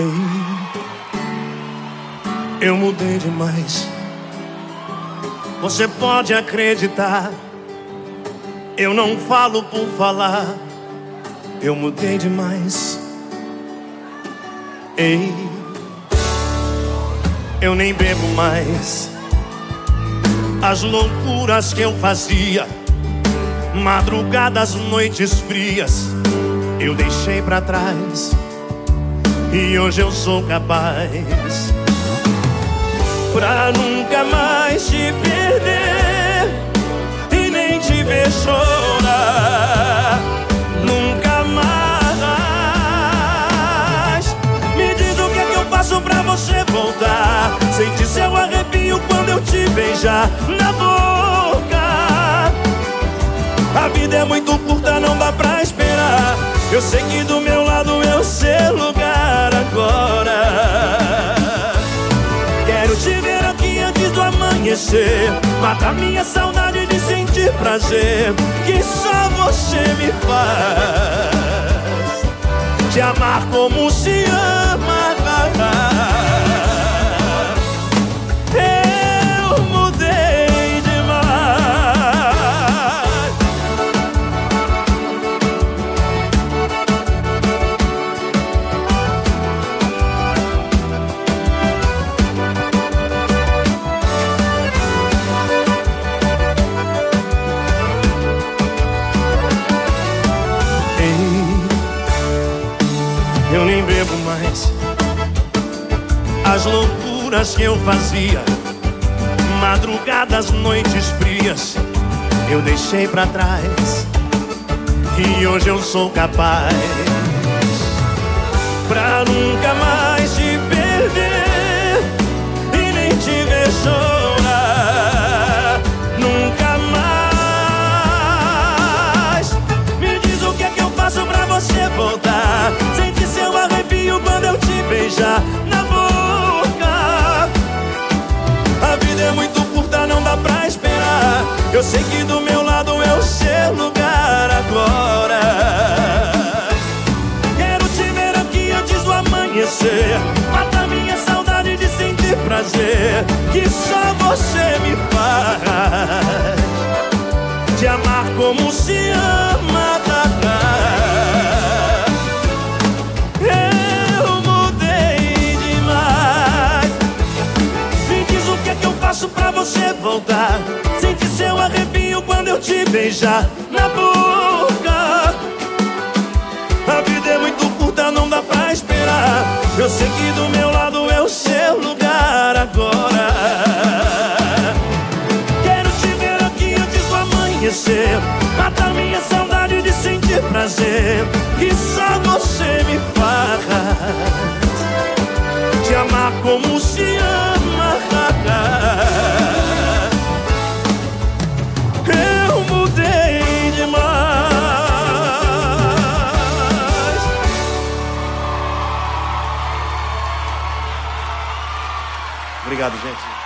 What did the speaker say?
Ei, eu mudei demais. Você pode acreditar. Eu não falo por falar. Eu mudei demais. Ei, eu nem bebo mais. As loucuras que eu fazia, madrugadas, noites frias, eu deixei para trás. E hoje eu sou capaz pra nunca mais te perder e nem te ver chorar. Nunca mais. Me diz o que é que eu faço pra você voltar. Sente seu arrepio quando eu te beijar na boca. A vida é muito curta, não dá pra esperar. Eu sei que do meu amanhecer. Mata minha saudade de sentir prazer. Que só você me faz. Te amar como se bebo mais. As loucuras que eu fazia, madrugadas, noites frias, eu deixei pra trás. E hoje eu sou capaz pra nunca mais Eu sei que do meu lado é o seu lugar agora. Quero te ver aqui antes do amanhecer. Mata minha saudade de sentir prazer. Que só você me faz. Te amar como se ama. Faço pra você voltar. Beijar na boca. A vida é muito curta, não dá pra esperar. Eu sei que do meu Obrigado, gente.